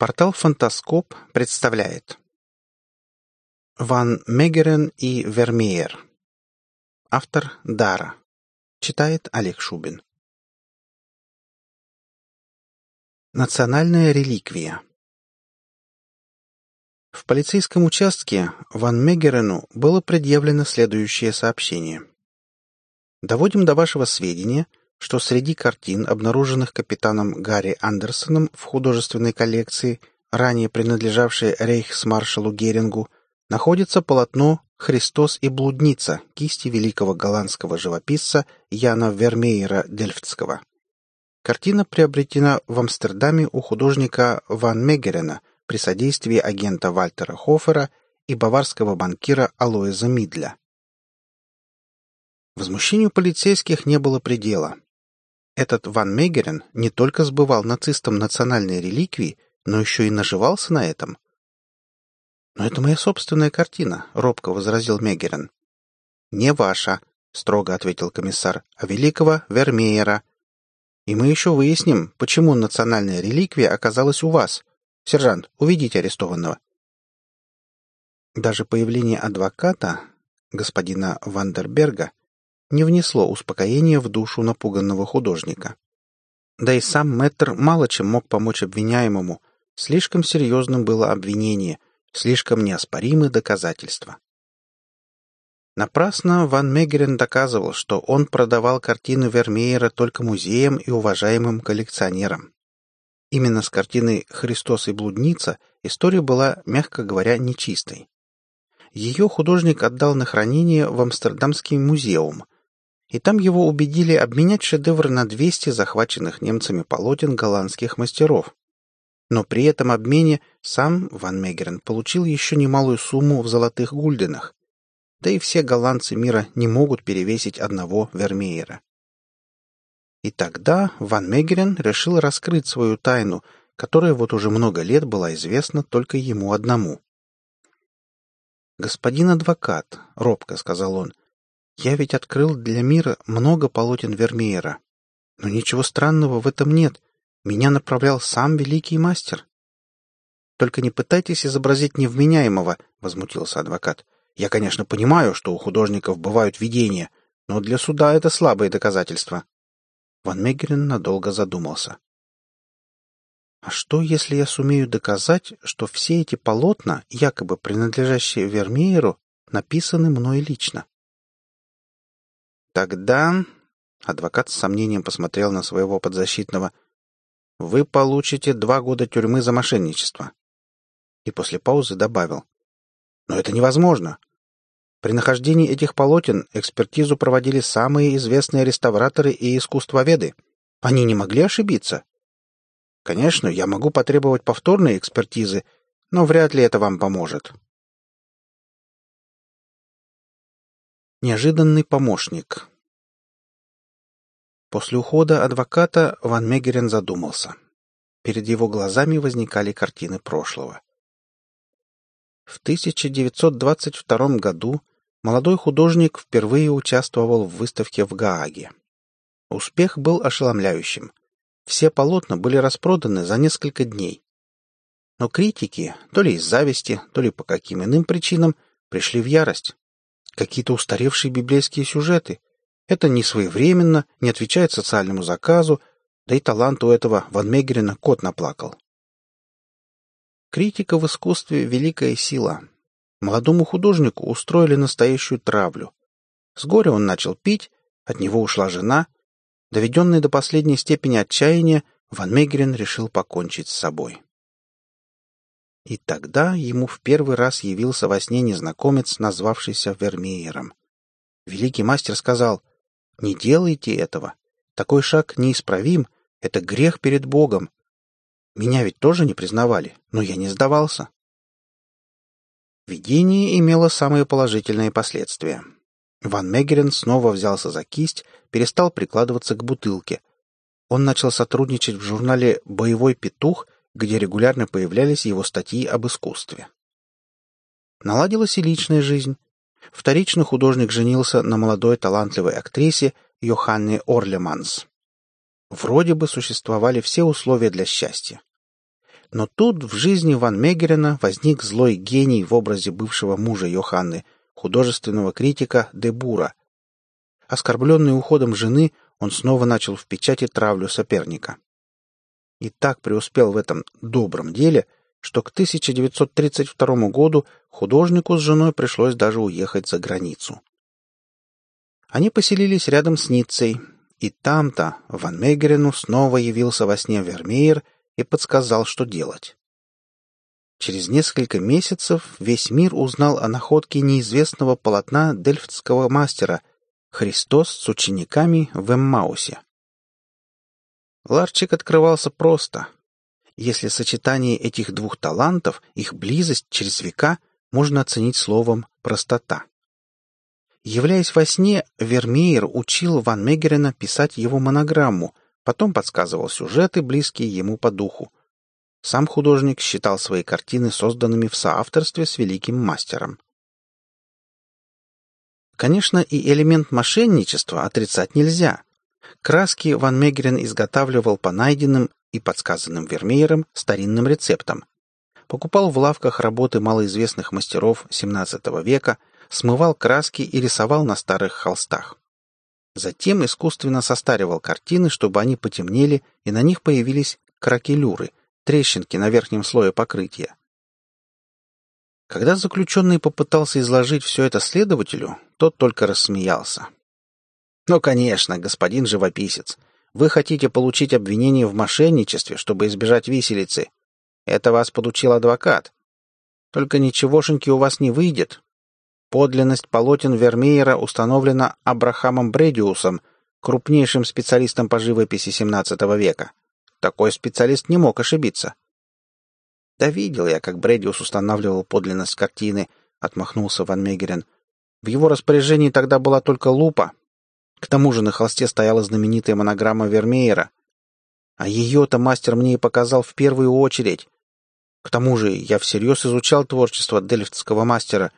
Портал «Фантаскоп» представляет. Ван Мегерен и Вермеер. Автор Дара. Читает Олег Шубин. Национальная реликвия. В полицейском участке Ван Мегерену было предъявлено следующее сообщение. Доводим до вашего сведения – что среди картин, обнаруженных капитаном Гарри Андерсоном в художественной коллекции, ранее принадлежавшей рейхсмаршалу Герингу, находится полотно «Христос и блудница» кисти великого голландского живописца Яна Вермеера Дельфтского. Картина приобретена в Амстердаме у художника Ван Мегерена при содействии агента Вальтера Хофера и баварского банкира Алоэза Мидля. Возмущению полицейских не было предела. Этот Ван Мегерен не только сбывал нацистам национальные реликвии, но еще и наживался на этом. «Но это моя собственная картина», — робко возразил Мегерен. «Не ваша», — строго ответил комиссар, — «а великого Вермеера. И мы еще выясним, почему национальная реликвия оказалась у вас. Сержант, уведите арестованного». Даже появление адвоката, господина Вандерберга, не внесло успокоения в душу напуганного художника. Да и сам Мэттер мало чем мог помочь обвиняемому. Слишком серьезным было обвинение, слишком неоспоримы доказательства. Напрасно Ван Мегерен доказывал, что он продавал картины Вермеера только музеям и уважаемым коллекционерам. Именно с картиной «Христос и блудница» история была, мягко говоря, нечистой. Ее художник отдал на хранение в Амстердамский музеум, и там его убедили обменять шедевр на 200 захваченных немцами полотен голландских мастеров. Но при этом обмене сам Ван Мегерен получил еще немалую сумму в золотых гульденах. Да и все голландцы мира не могут перевесить одного Вермеера. И тогда Ван Мегерен решил раскрыть свою тайну, которая вот уже много лет была известна только ему одному. «Господин адвокат», — робко сказал он, я ведь открыл для мира много полотен Вермеера. Но ничего странного в этом нет. Меня направлял сам великий мастер. Только не пытайтесь изобразить невменяемого, возмутился адвокат. Я, конечно, понимаю, что у художников бывают видения, но для суда это слабые доказательства. Ван Мегерен надолго задумался. А что, если я сумею доказать, что все эти полотна, якобы принадлежащие Вермееру, написаны мной лично? Тогда адвокат с сомнением посмотрел на своего подзащитного. Вы получите два года тюрьмы за мошенничество. И после паузы добавил. Но это невозможно. При нахождении этих полотен экспертизу проводили самые известные реставраторы и искусствоведы. Они не могли ошибиться. Конечно, я могу потребовать повторной экспертизы, но вряд ли это вам поможет. Неожиданный помощник. После ухода адвоката Ван Мегерен задумался. Перед его глазами возникали картины прошлого. В 1922 году молодой художник впервые участвовал в выставке в Гааге. Успех был ошеломляющим. Все полотна были распроданы за несколько дней. Но критики, то ли из зависти, то ли по каким иным причинам, пришли в ярость. Какие-то устаревшие библейские сюжеты. Это не своевременно, не отвечает социальному заказу, да и талант у этого Ван Мегерина кот наплакал. Критика в искусстве — великая сила. Молодому художнику устроили настоящую травлю. С горя он начал пить, от него ушла жена. Доведенный до последней степени отчаяния, Ван Мегерин решил покончить с собой. И тогда ему в первый раз явился во сне незнакомец, назвавшийся Вермеером. Великий мастер сказал, «Не делайте этого. Такой шаг неисправим. Это грех перед Богом. Меня ведь тоже не признавали, но я не сдавался». Видение имело самые положительные последствия. Ван Мегерен снова взялся за кисть, перестал прикладываться к бутылке. Он начал сотрудничать в журнале «Боевой петух», где регулярно появлялись его статьи об искусстве. Наладилась и личная жизнь. Вторично художник женился на молодой талантливой актрисе Йоханне Орлеманс. Вроде бы существовали все условия для счастья. Но тут в жизни Ван Мегерена возник злой гений в образе бывшего мужа Йоханны, художественного критика Дебура. Оскорбленный уходом жены, он снова начал в печати травлю соперника. И так преуспел в этом добром деле, что к 1932 году художнику с женой пришлось даже уехать за границу. Они поселились рядом с Ниццей, и там-то Ван Мегерену снова явился во сне Вермеер и подсказал, что делать. Через несколько месяцев весь мир узнал о находке неизвестного полотна дельфтского мастера «Христос с учениками в Эммаусе». Ларчик открывался просто. Если сочетание этих двух талантов, их близость через века, можно оценить словом «простота». Являясь во сне, Вермеер учил Ван Мегерена писать его монограмму, потом подсказывал сюжеты, близкие ему по духу. Сам художник считал свои картины созданными в соавторстве с великим мастером. Конечно, и элемент мошенничества отрицать нельзя. Краски Ван Мегерен изготавливал по найденным и подсказанным Вермеером старинным рецептам. Покупал в лавках работы малоизвестных мастеров XVII века, смывал краски и рисовал на старых холстах. Затем искусственно состаривал картины, чтобы они потемнели, и на них появились кракелюры, трещинки на верхнем слое покрытия. Когда заключенный попытался изложить все это следователю, тот только рассмеялся. «Ну, конечно, господин живописец, вы хотите получить обвинение в мошенничестве, чтобы избежать виселицы. Это вас подучил адвокат. Только ничегошеньки у вас не выйдет. Подлинность полотен Вермеера установлена Абрахамом Бредиусом, крупнейшим специалистом по живописи XVII века. Такой специалист не мог ошибиться. «Да видел я, как Бредиус устанавливал подлинность картины», — отмахнулся Ван Мегерен. «В его распоряжении тогда была только лупа. К тому же на холсте стояла знаменитая монограмма Вермеера. А ее-то мастер мне и показал в первую очередь. К тому же я всерьез изучал творчество дельфтского мастера.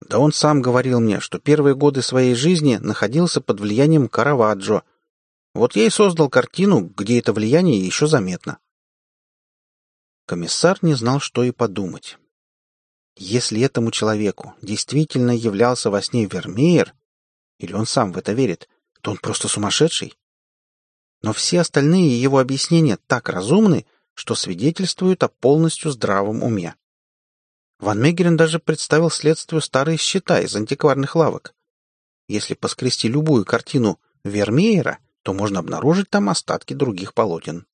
Да он сам говорил мне, что первые годы своей жизни находился под влиянием Караваджо. Вот я и создал картину, где это влияние еще заметно. Комиссар не знал, что и подумать. Если этому человеку действительно являлся во сне Вермеер, или он сам в это верит, то он просто сумасшедший. Но все остальные его объяснения так разумны, что свидетельствуют о полностью здравом уме. Ван Мегерен даже представил следствию старые счета из антикварных лавок. Если поскрести любую картину Вермеера, то можно обнаружить там остатки других полотен.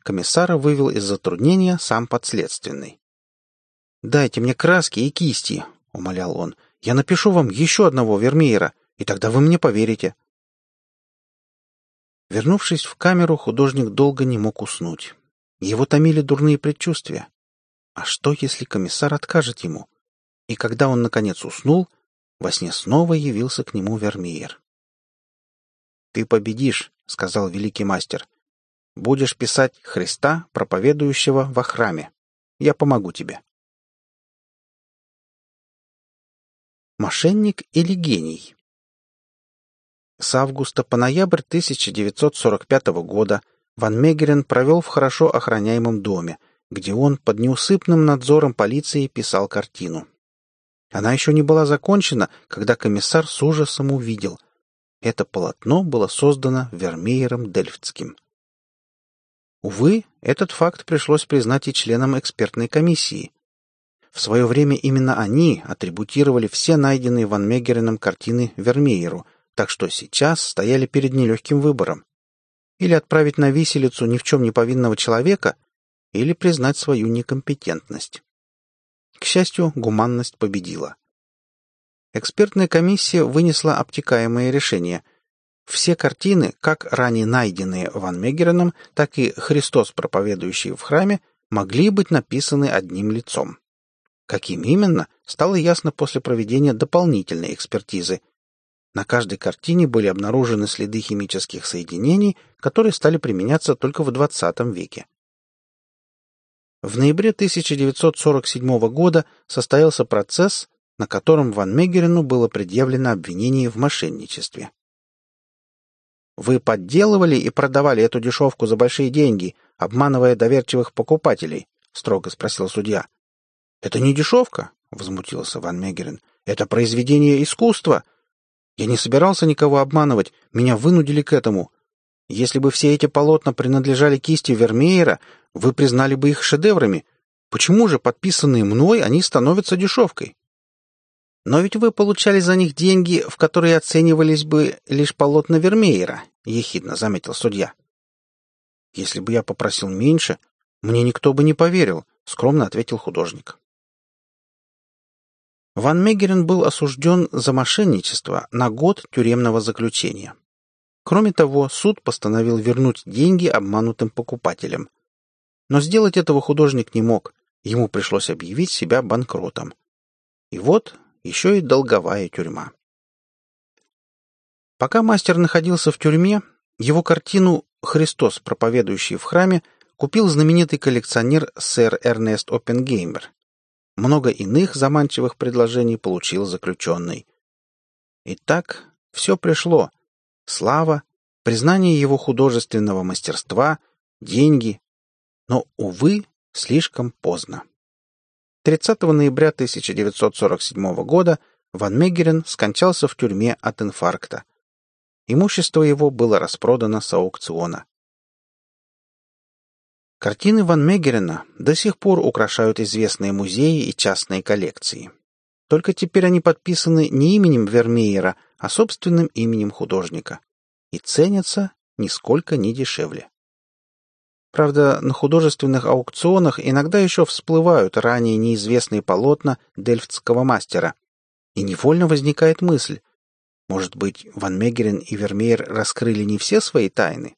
Комиссара вывел из затруднения сам подследственный. «Дайте мне краски и кисти», — умолял он. «Я напишу вам еще одного Вермеера, и тогда вы мне поверите». Вернувшись в камеру, художник долго не мог уснуть. Его томили дурные предчувствия. А что, если комиссар откажет ему? И когда он, наконец, уснул, во сне снова явился к нему Вермеер. «Ты победишь», — сказал великий мастер. «Будешь писать Христа, проповедующего во храме. Я помогу тебе». Мошенник или гений? С августа по ноябрь 1945 года Ван Мегерен провел в хорошо охраняемом доме, где он под неусыпным надзором полиции писал картину. Она еще не была закончена, когда комиссар с ужасом увидел. Это полотно было создано Вермеером Дельфтским. Увы, этот факт пришлось признать и членам экспертной комиссии. В свое время именно они атрибутировали все найденные Ван Мегереном картины Вермееру, так что сейчас стояли перед нелегким выбором. Или отправить на виселицу ни в чем не повинного человека, или признать свою некомпетентность. К счастью, гуманность победила. Экспертная комиссия вынесла обтекаемое решение. Все картины, как ранее найденные Ван Мегереном, так и Христос, проповедующий в храме, могли быть написаны одним лицом. Каким именно, стало ясно после проведения дополнительной экспертизы. На каждой картине были обнаружены следы химических соединений, которые стали применяться только в XX веке. В ноябре 1947 года состоялся процесс, на котором Ван Мегерену было предъявлено обвинение в мошенничестве. Вы подделывали и продавали эту дешевку за большие деньги, обманывая доверчивых покупателей?» — строго спросил судья. «Это не дешевка», — возмутился Ван Мегерен. «Это произведение искусства. Я не собирался никого обманывать, меня вынудили к этому. Если бы все эти полотна принадлежали кисти Вермеера, вы признали бы их шедеврами. Почему же, подписанные мной, они становятся дешевкой? Но ведь вы получали за них деньги, в которые оценивались бы лишь полотна Вермеера, — ехидно заметил судья. Если бы я попросил меньше, мне никто бы не поверил, — скромно ответил художник. Ван Мегерен был осужден за мошенничество на год тюремного заключения. Кроме того, суд постановил вернуть деньги обманутым покупателям. Но сделать этого художник не мог, ему пришлось объявить себя банкротом. И вот еще и долговая тюрьма. Пока мастер находился в тюрьме, его картину «Христос, проповедующий в храме» купил знаменитый коллекционер сэр Эрнест Оппенгеймер. Много иных заманчивых предложений получил заключенный. Итак, все пришло — слава, признание его художественного мастерства, деньги. Но, увы, слишком поздно. 30 ноября 1947 года Ван Мегерен скончался в тюрьме от инфаркта. Имущество его было распродано с аукциона. Картины Ван Мегерена до сих пор украшают известные музеи и частные коллекции. Только теперь они подписаны не именем Вермеера, а собственным именем художника. И ценятся нисколько не дешевле. Правда, на художественных аукционах иногда еще всплывают ранее неизвестные полотна дельфтского мастера. И невольно возникает мысль, может быть, Ван Мегерен и Вермеер раскрыли не все свои тайны?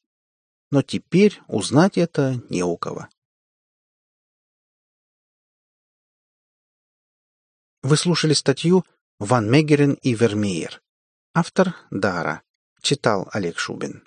Но теперь узнать это не у кого. Вы слушали статью «Ван Мегерен и Вермеер». Автор Дара. Читал Олег Шубин.